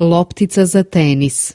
Loptica za tenis.